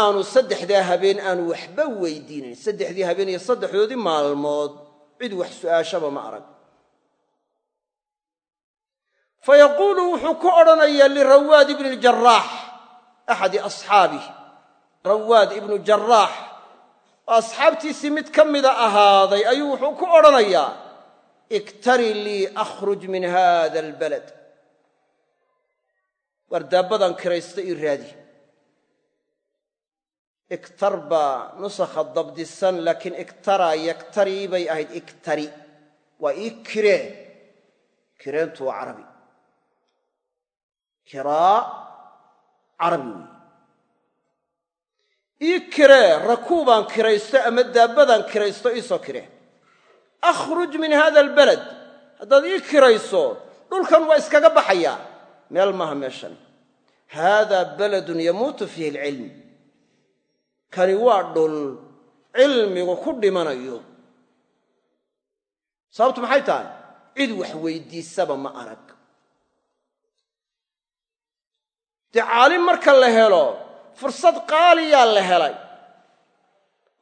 aanu saddexdaa habeen aanu waxba weydiinayn saddexdii habeen iyo saddexdoodii maalmood cid wax su'aashaba ma arag. Fayaquulu wuxuu ku odhanayaa lirawaad ibni ljaraax axadi asxaabih rawaad ibnu jaraax oo asxaabtiisii mid ka mida ahaaday ayuu wuxuu ku odhanayaa iktari lii akhruj min hada albalad. Waar daabbadan kiraysta ii raadi iktar baa nusakha dabdisan laakiin iktaraa yaktarii bay ahayd iktari waa ii kiree kireentu waa carabi kiraa carabi weeye ii kiree rakuubaan kiraysto ama daabbadaan kiraysto iisoo kiree akhruj min hada albalad haddaad ii kirayso dhulkan waa iskaga baxayaa meel maaha meeshan haadaa baladun yamuutu fiihi alcilm kani waa dhul cilmigu ku dhimanayo. Sababtu maxay tahay? Cid wax weydiisaba ma arag. Dee caalim marka la helo fursad qaaliyaa la helay.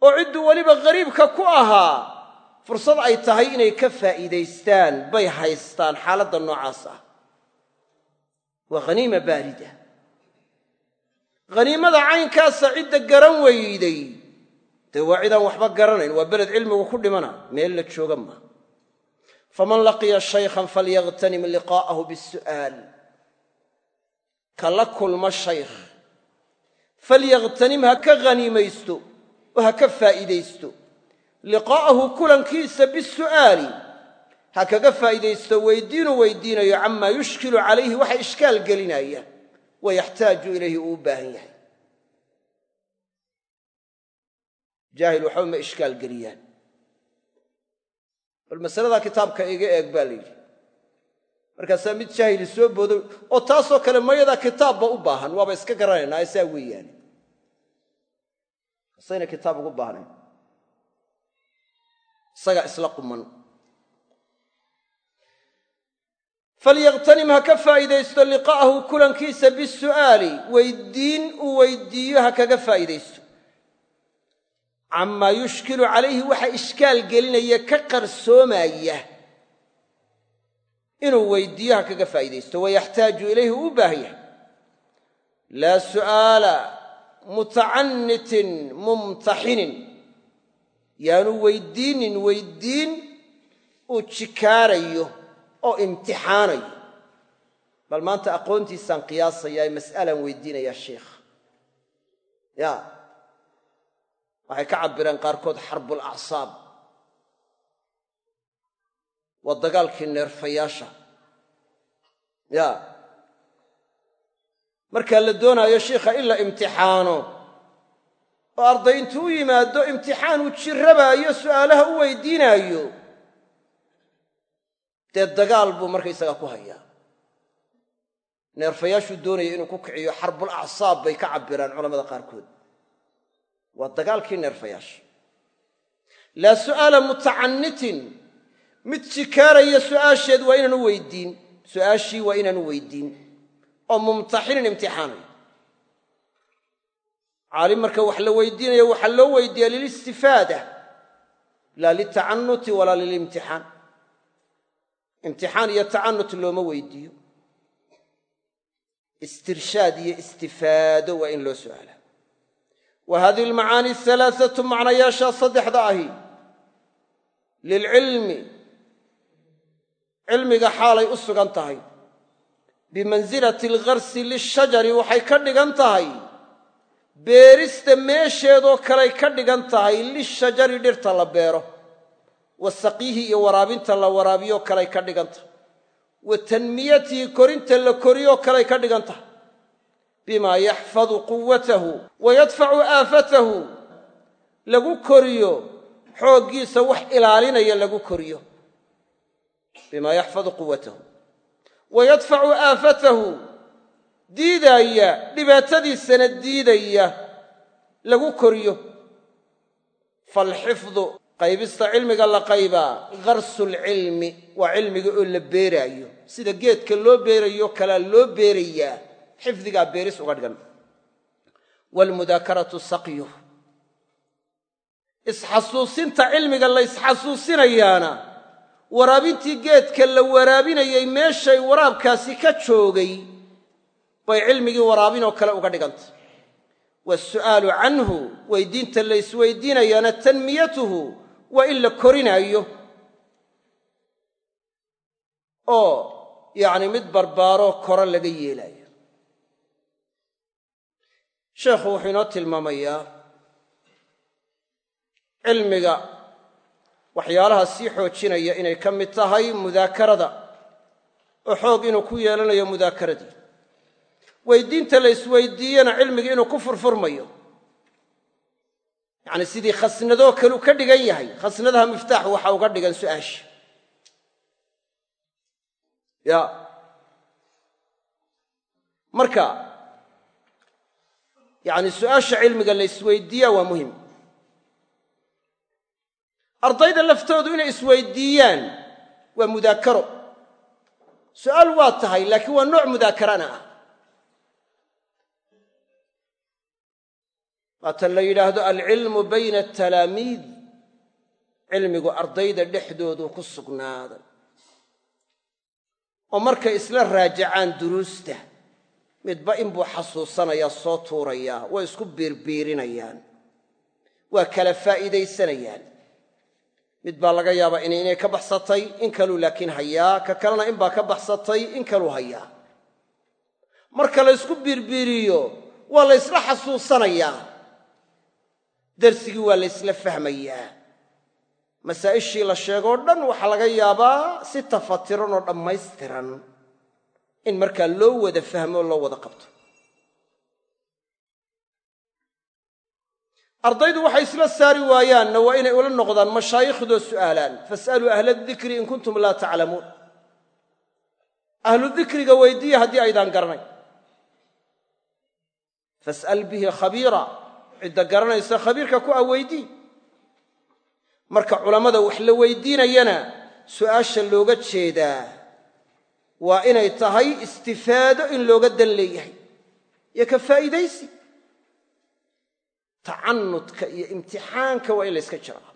Oo cidduu weliba qariibka ku ahaa fursad ay tahay inay ka faa'iidaystaan bay haystaan xaaladda noocaas ah. Waa haniima baarida haniimada caynkaasa cidda garan weyday. Dee waa cidaan waxba garanayn waa beled cilmigu ku dhimana meel la jooga maa faman laqiya shaykhan falyaqtanim liqaa'ahu bisu'aal ka la kulma shaykh falyaqtanim ha ka haniimaysto oo ha ka faa'iidaysto. Liqaa'ahu kulankiisa bisu'aali ha kaga faa'iidaysto weydiinuu weydiinayo camaa yushkilu calayhi waxa ishkaal gelinaya wa yaxtaaju ilayhi uu u baahan yahay. Jaahil waxba ma ishkaal geliyaan. Bal masaladaa kitaabka iga eeg baa la yidhi. Markaasaa mid jaahili soo boodo oo taasoo kale mayadaa kitaabba u baahan waaba iska garanaynaa saa weeyaane asayna kitaab ugu baahnayn. Isagaa falyaqtanim ha ka faa'iidaysto liqaa'ahu kulankiisa bisu'aali weydiin uu weydiiyo ha kaga faa'iidaysto. Camaa yushkilu calayhi waxa ishkaal gelinaya ka qarsoomaya. Inuu weydiiyo ha kaga faa'iidaysto. Wayaxtaaju ilayhi uu u baahan yahay. Laa su'aala mutacanitin mumtaxinin. Yaanu weydiinin weydiin uu jikaarayo oo imtixaanayo bal maanta aqoontiisaan qiyaasayaa ee mas'alaan weydiinayaa sheikh. Ya. Waxay ka cabbireen qaarkood xarbul acsaab. Waa dagaalkii neerfayaasha. Ya. Markaa la doonaayo shiikha in la imtixaano oo arday intuu u yimaado imtixaan uu jirrabaayo su'aalaha u weydiinaayo dee dagaal buu markaysagaa ku hayaa. Neerfayaashuu doonaya inuu ku kiciyo xarbul acsaab bay ka cabbiraan culamada qaarkood. Waa dagaalkii neerfayaasha laa su'aala mutacanitin. Mid jikaaraya su'aasheed waa inaanu weydiin. Su'aashii waa inaanu weydiin. Oo mumtaxinin imtixaanaya caalim marka wax la weydiinayo waxaa loo weydiiya lilistifaada laa liltacanuti walaa lilimtixaan imtixaan iyo tacanut looma weydiiyo istirshaad iyo istifaado waa in loo su'aalaa wa hadihi almacaani alhalaathatu macnayaashaa saddexda ahi. Lilcilmi cilmiga xaalay u sugan tahay. Bimansilati algarsi lishajari waxay ka dhigan tahay. Beerista meesheedoo kaley ka dhigan tahay lishajari dhirta la beero wa saqiihi iyo waraabinta la waraabiyo kaley ka dhigan wa tanmiyatihi korinta la koriyoo kaley ka dhigan tahay bimaa yaxfadu quwatahu wa yadfacu aafatahu. Lagu koriyo xooggiisa wax ilaalinaya lagu koriyo. Bimaa yaxfadu quwatahu wa yadfacu aafatahu. Diidaaya dhibaatadiisana diidaya lagu koriyo. Faalxifdu qaybista cilmiga la qaybaa garsulcilmi waa cilmiga oo la beeraayo. Sida geedka loo beerayo kalaa loo beerayaa xifdigaa beeris uga dhigan. Waalmudaakaratu saqyu. Isxasuusinta cilmiga la ysxasuusinayaana waraabintii geedka la waraabinayay meeshay waraabkaasi ka joogay bay cilmigii waraabinoo kale uga dhigantay waasu'aalu canhu weydiinta la ysweydiinayaana tanmiyatuhu waa in la korinaayo oo yacni mid barbaaroo koro laga yeelaayo sheekhu wuxuu inoo tilmaamayaa cilmiga waxyaalaha sii xoojinaya inay ka mid tahay mudaakarada oo xoog inuu ku yeelanayo mudaakaradii weydiinta la isweydiiyena cilmiga inuu ku furfurmayo yacni sidii khasnadoo kaleu ka dhigan yahay khasnadaha miftaax waxa uga dhigan su'aasha ya. Marka yacni su'aasha cilmiga la isweydiiyaa waa muhiim. Ardayda laftoodu inay isweydiiyaan waa mudaakaro. Su'aal waa tahay laakiin waa nooc mudaakarana ah waata la yidhaahdo alcilmu bayna atalaamiid cilmigu ardayda dhexdoodu ku sugnaaday. Oo markay isla raajacaan duruusta midba inbuu xasuusanayaa soo tuurayaa way isku biirbiirinayaan waa kala faa'iidaysanayaan. Mid baa laga yaabaa in inay ka baxsatay in kaluu laakiin hayaa ka kalena inbaa ka baxsatay in kaluu hayaa. Marka la ysku biirbiiriyo waa la ysla xasuusanayaa darsigii waa la ysla fahmayaa. Masaa'ishii la sheegoo dhan waxaa laga yaabaa si tafatiran oo dhammaystiran in markaa loo wada fahmo oo loo wada qabto. Ardaydu waxay isla saari waayaanna waa inay ula noqdaan mashaayikhdo su'aalaan. Fas'aluu ahla dikri in kuntum laa taclamuun ahlu dikriga weydiiya haddii aydaan garanay fas'al bihi khabiira cidda garanaysa khabiirka ku ah weydii marka culammada wax la weydiinayana su'aasha looga jeedaa waa inay tahay istifaado in looga dan leeyahay iyo ka faa'iidaysi. Tacanudka iyo imtixaanka waa in la yska jiraa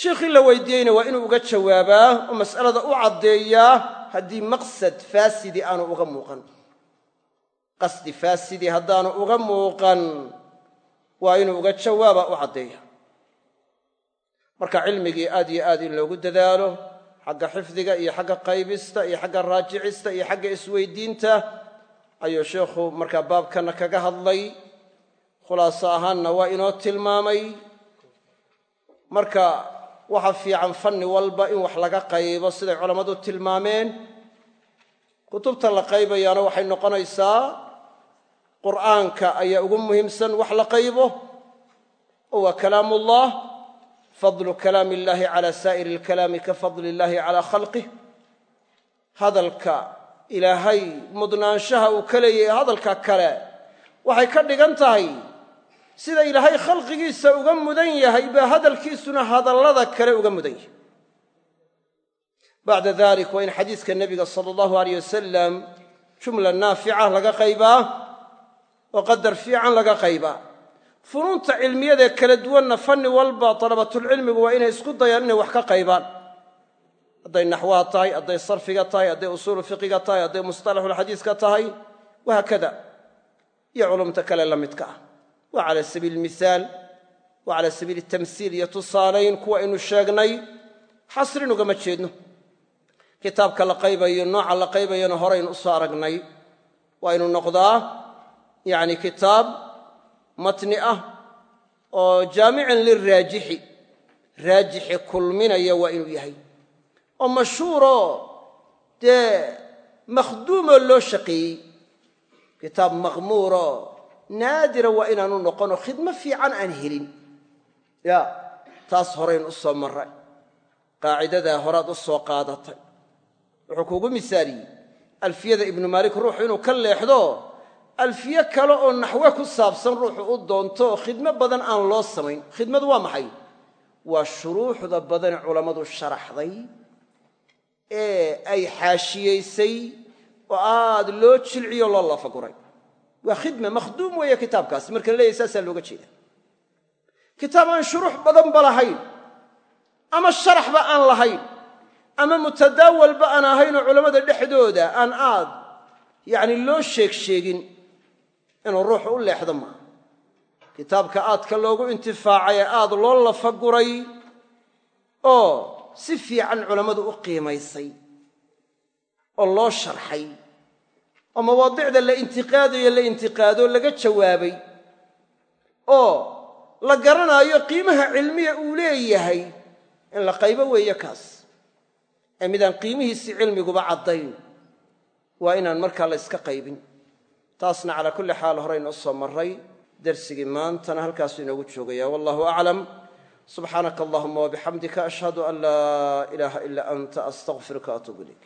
shiikhii la weydiiyeyna waa inuu uga jawaabaa oo mas'alada u caddeeyaa haddii maqsad faasidi aanu uga muuqan qasdi faasidi haddaanu uga muuqan waa inuu uga jawaaba u caddeeya. Marka cilmigii aad iyo aad in loogu dadaalo xagga xifdiga iyo xagga qaybista iyo xagga raajicista iyo xagga isweydiinta ayuu sheikhu markaa baabkanna kaga hadlay. Khulaaso ahaanna waa inoo tilmaamay. Marka waxa fiican fanni walba in wax laga qaybo siday culammadu tilmaameen. Kutubta la qaybayaana waxay noqonaysaa qur'aanka ayaa ugu muhiimsan wax la qaybo oo waa kalaamullah fadlu kalaami illaahi cala saa'iri alkalaami ka fadli illaahi calaa khalqih. Hadalka ilaahay mudnaanshaha uu ka leeyahay hadalka kale waxay ka dhigan tahay sida ilaahay khalqigiisa uga mudan yahay baa hadalkiisuna hadallada kale uga mudan yahay. Bacda dalik waa in xadiiska nebiga sala allahu aleyh wasalam jumla naafica laga qaybaa oo qadar fiican laga qaybaa funuunta cilmiyadaee kala duwanna fanni walba dalabatulcilmigu waa inay isku dayaan inay wax ka qaybaan. Hadday naxwaha tahay hadday sarfiga tahay hadday usuulu fiqiga tahay hadday mustalaxulxadiiska tahay wahaakada iyo culumta kale la midka ah. Wa cala sabiili mihaal wa cala sabiili tamsiil iyo tusaalayn kuwa aynu sheegnay. Xasrin ugama jeedno. Kitaabka la qaybayo nooca la qaybayona horaynu u soo aragnay. Waa ynu noqdaa yacni kitaab matni ah oo jaamicin liraajixi raajixi. Kulminaya waa inuu yahay. Oo mashhuuroo dee makhduumoo loo shaqeeyey. Kitaab maqmuuroo naadira waa inaanu noqonoo khidmo fiican aan helin. Ya taas horayn u soo marray. Qaacidadaa horaad u soo qaadatay. Wuxuu kuugu misaaliyey alfiyada ibnu maalik ruuxu inuu ka leexdo alfiye kale oo naxwe ku saabsan ruuxu u doonto khidmo badan aan loo samayn. Khidmadu waa maxay? Waa shuruuxda badane culammadu sharaxday ee ay xaashiyeysay oo aad loo jilciyo loo lafaguray. Waa khidme makhduum weeye kitaabkaasi marka la leeyahy saasaa looga jeeda kitaab aan shuruux badanba lahayn ama sharaxba aan lahayn ama mutadaawalba aan ahaynoo culammada dhexdooda aan aad yacni loo sheeg sheegin inuu ruuxu u leexdo maaha kitaabka aadka loogu intifaacay ee aad loo lafaguray oo si fiican culammadu u qiimaysay oo loo sharxay oo mawaadicda la intiqaadayo la intiqaadoo laga jawaabay oo la garanaayo qiimaha cilmiya uu leeyahay in la qaybo weeye kaas. Ee midaan qiimihiisii cilmiguba caddayn waa inaan markaa la yska qaybin taasna calaa kulli xaal horeynoo soo marray darsigii maantana halkaasuu inoogu joogaya wallahu aclam. Subxaanaka allahuma wabixamdika ashhadu an laa ilaaha ilaa anta astaqfiruka atuub ilayk